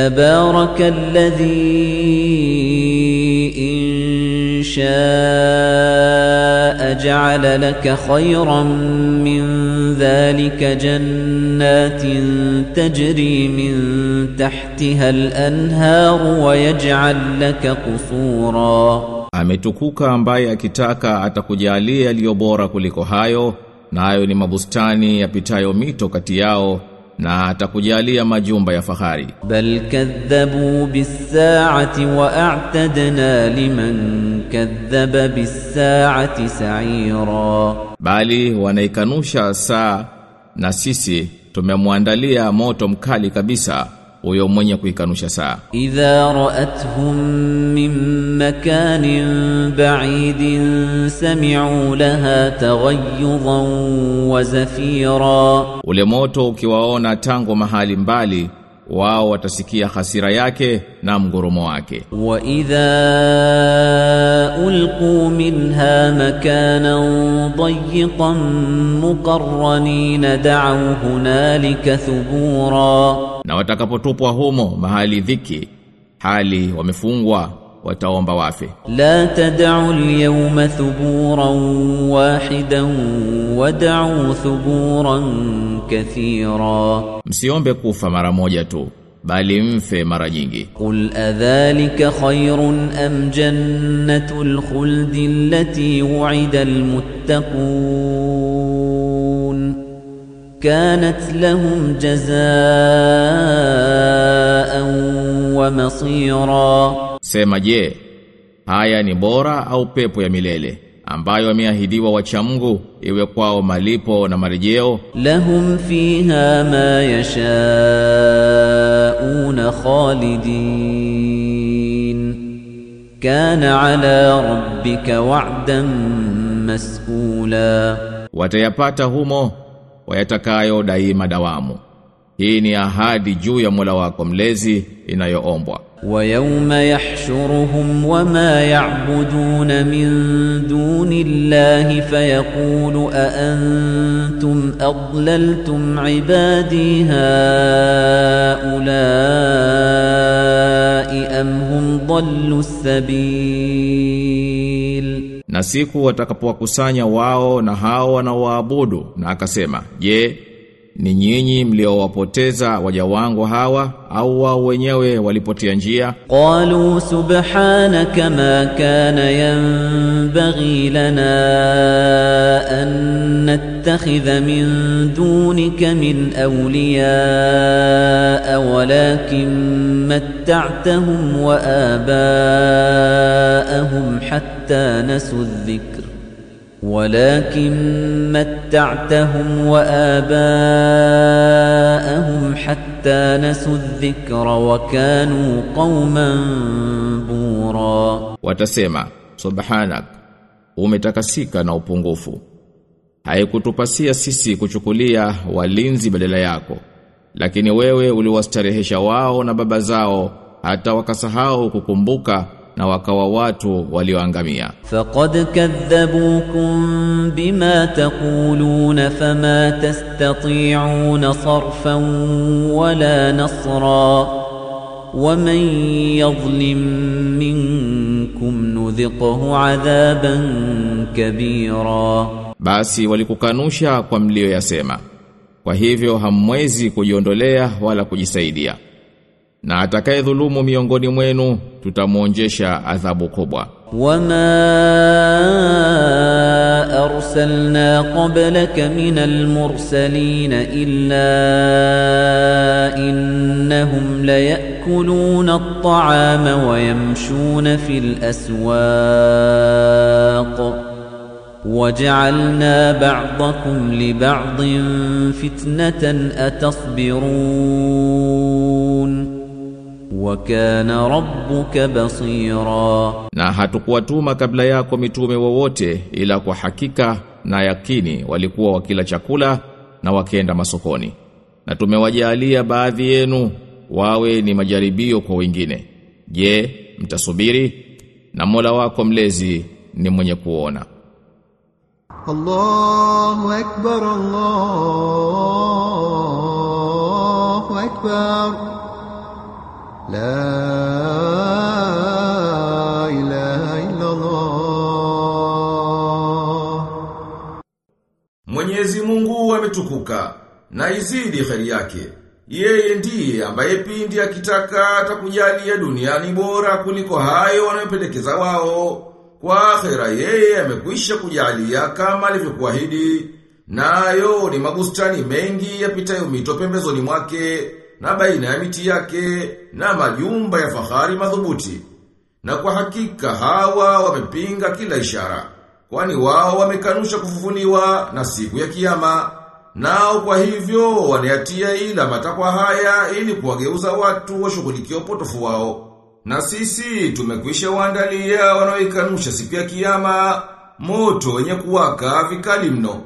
تبارك الذي إن شاء جعل لك خيرا من ذلك جنات تجري من تحتها الأنهار ويجعل لك قصورا Ametukuka ambaye akitaka atakujalia yaliyo bora kuliko hayo nayo ni mabustani yapitayo mito kati yao na atakujalia majumba ya fahari. Bal kadhabu bisaati wa a'tadna liman kadhaba bisaati sa'ira. Bali wanaikanusha saa na sisi tumemwandalia moto mkali kabisa huyo mwenye kuikanusha saa. Idha ra'athum min makanin ba'idin sami'u laha taghayyudan wa zafira. Ule moto ukiwaona tangu mahali mbali wao watasikia hasira yake na mgurumo wake. Wa idha ulqu minha makanan dayiqan muqarranin da'u hunalika thubura na watakapotupwa humo mahali dhiki hali wamefungwa wataomba wafe. La tad'u al-yawma thuburan wahidan wad'u thuburan kathira. Msiombe kufa mara moja tu bali mfe mara nyingi. Qul adhalika khairun am jannatul khuldi allati wu'ida al-muttaqun. كانت لهم جزاء ومصيرا sema je haya ni bora au pepo ya milele ambayo ameahidiwa wacha Mungu iwe kwao malipo na marejeo لهم فيها ما يشاءون خالدين كان على ربك وعدا مسئولا watayapata humo wayatakayo daima dawamu. Hii ni ahadi juu ya Mola wako mlezi inayoombwa. ويوم يحشرهم وما يعبدون من دون الله فيقول أأنتم أضللتم عبادي هؤلاء أم هم ضلوا السبيل na siku watakapowakusanya wao na hao wanaoabudu na akasema je ni nyinyi mliowapoteza waja wangu hawa au wao wenyewe walipotia njia? Qalu subhanaka ma kana yanbaghi lana an nattakhidha min dunika min awliya walakin matta'tahum wa aba'ahum hatta حتى نسوا الذكر ولكن متعتهم وآباءهم حتى نسوا الذكر وكانوا قوما بورا watasema subhanak umetakasika na upungufu haikutupasia sisi kuchukulia walinzi badala yako lakini wewe uliwastarehesha wao na baba zao hata wakasahau kukumbuka na wakawa watu walioangamia. Faqad kadhabukum bima taqulun fama tastati'un sarfan wala nasra waman yadhlim minkum nudhiqhu adhaban kabira. Basi walikukanusha kwa mlioyasema kwa hivyo hamwezi kujiondolea wala kujisaidia. na atakayedhulumu miongoni mwenu tutamuonjesha adhabu kubwa wama arsalna qablaka minal mursalin illa innahum layakuluna at-ta'ama wa yamshuna fil aswaq وجعلنا بعضكم لبعض فتنة أتصبرون wakana rabbuka basira. Na hatukuwatuma kabla yako mitume wowote ila kwa hakika na yakini walikuwa wakila chakula na wakenda masokoni. Na tumewajalia baadhi yenu wawe ni majaribio kwa wengine. Je mtasubiri? Na Mola wako mlezi ni mwenye kuona. Allahu akbar Allahu akbar. La. Mwenyezi Mungu ametukuka na izidi khali yake. Yeye ndiye ambaye pindi akitaka atakujalia duniani bora kuliko hayo wanayopendekeza wao. Kwa akhira yeye amekwisha kujalia kama alivyokuahidi. Nayo ni mabustani mengi yapitayo mito pembezoni mwake na baina ya miti yake na majumba ya fahari madhubuti. Na kwa hakika hawa wamepinga kila ishara. Kwani wao wamekanusha kufufuliwa na siku ya kiyama. Nao kwa hivyo wanayatia ila matakwa haya ili kuwageuza watu washughulikie upotofu wao. Na sisi tumekwisha waandalia wanaoikanusha siku ya kiyama moto wenye kuwaka vikali mno.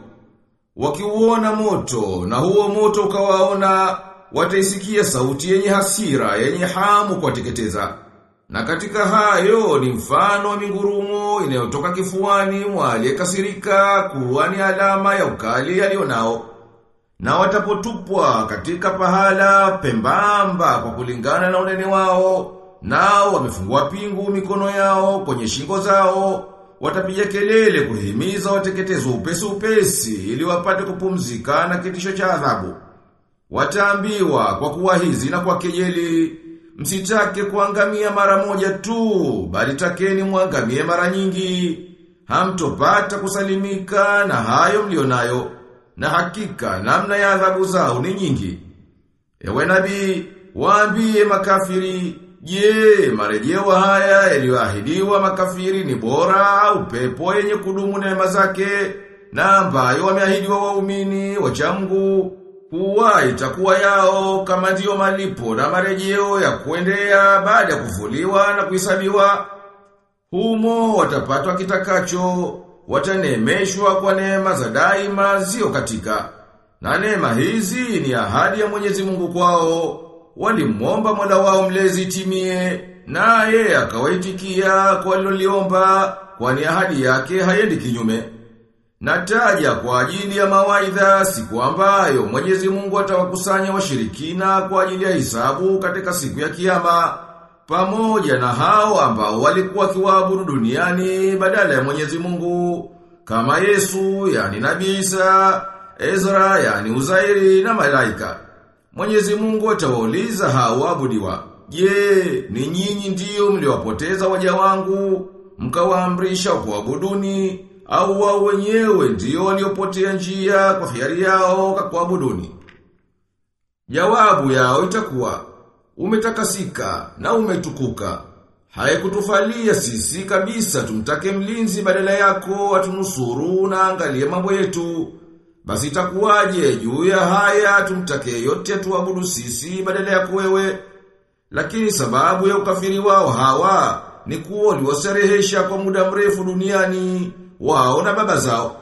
Wakiuona moto na huo moto ukawaona wataisikia sauti yenye hasira yenye hamu kuwateketeza. Na katika hayo ni mfano wa mingurumo inayotoka kifuani mwa aliyekasirika kuwa ni alama ya ukali alionao. Na watapotupwa katika pahala pembamba kwa kulingana na unene wao, nao wamefungua pingu mikono yao kwenye shingo zao, watapiga kelele kuhimiza wateketezwe upesi upesi ili wapate kupumzika na kitisho cha adhabu. Wataambiwa kwa kuwa hizi na kwa kejeli, msitake kuangamia mara moja tu, bali takeni mwangamie mara nyingi. Hamtopata kusalimika na hayo mlionayo, na hakika namna ya adhabu zao ni nyingi. Ewe nabii, waambie makafiri, je, marejeo haya yaliyoahidiwa makafiri ni bora au pepo yenye kudumu neema zake, na ambayo wameahidiwa waumini wacha Mungu kuwa itakuwa yao kama ndiyo malipo na marejeo ya kuendea baada ya kuvuliwa na kuhesabiwa. Humo watapatwa kitakacho, watanemeshwa kwa neema za daima zio katika. Na neema hizi ni ahadi ya Mwenyezi Mungu kwao. Walimwomba Mola wao mlezi timie, naye akawaitikia kwa waliloliomba, kwani ahadi yake haiendi kinyume. Nataja kwa ajili ya mawaidha siku ambayo Mwenyezi Mungu atawakusanya washirikina kwa ajili ya hisabu katika siku ya kiyama pamoja na hao ambao walikuwa kiwaabudu duniani badala ya Mwenyezi Mungu kama Yesu yani Nabii Isa, Ezra yani Uzairi na malaika. Mwenyezi Mungu atawauliza hao waabudiwa, "Je, ni nyinyi ndiyo mliwapoteza waja wangu mkawaamrisha kuabuduni au wao wenyewe ndio waliopotea njia kwa hiari yao kwa kuabuduni?" Jawabu yao itakuwa umetakasika na umetukuka. Haikutufalia sisi kabisa tumtake mlinzi badala yako atunusuru na angalie mambo yetu. Basi itakuwaje juu ya haya tumtake yote tuabudu sisi badala yako wewe. Lakini sababu ya ukafiri wao hawa ni kuwa waliwasherehesha kwa muda mrefu duniani wao na baba zao.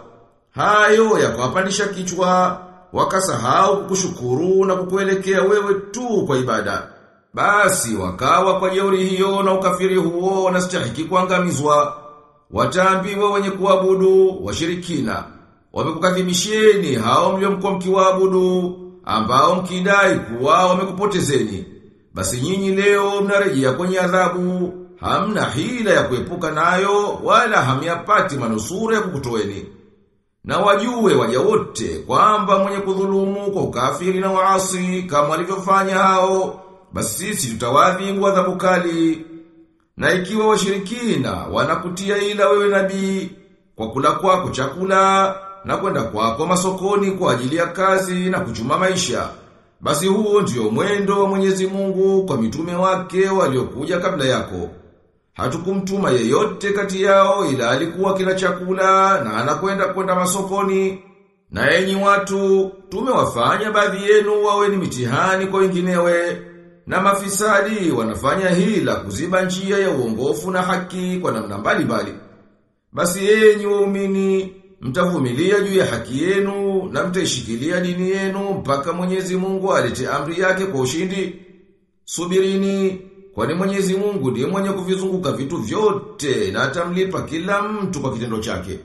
Hayo yakawapandisha kichwa wakasahau kukushukuru na kukuelekea wewe tu kwa ibada. Basi wakawa kwa jeuri hiyo na ukafiri huo na stahiki kuangamizwa. Wataambiwa wenye kuabudu washirikina. Wamekukadhibisheni hao mliomkuwa mkiwaabudu ambao mkidai kuwa wamekupotezeni. Basi nyinyi leo mnarejea kwenye adhabu, hamna hila ya kuepuka nayo wala hamyapati manusura ya kukutoweni Na wajue waja wote kwamba mwenye kudhulumu kwa ukafiri na waasi kama walivyofanya hao, basi sisi tutawadhibu adhabu kali. Na ikiwa washirikina wanakutia ila wewe nabii kwa kula kwako chakula na kwenda kwako masokoni kwa ajili ya kazi na kuchuma maisha, basi huo ndio mwendo wa Mwenyezi Mungu kwa mitume wake waliokuja kabla yako. Hatukumtuma yeyote kati yao ila alikuwa kila chakula na anakwenda kwenda masokoni. Na enyi watu, tumewafanya baadhi yenu wawe ni mitihani kwa wenginewe. Na mafisadi wanafanya hila kuziba njia ya uongofu na haki kwa namna mbalimbali. Basi enyi waumini, mtavumilia juu ya haki yenu na mtaishikilia dini yenu mpaka Mwenyezi Mungu alete amri yake kwa ushindi. Subirini, kwani Mwenyezi Mungu ndiye mwenye kuvizunguka vitu vyote na atamlipa kila mtu kwa kitendo chake.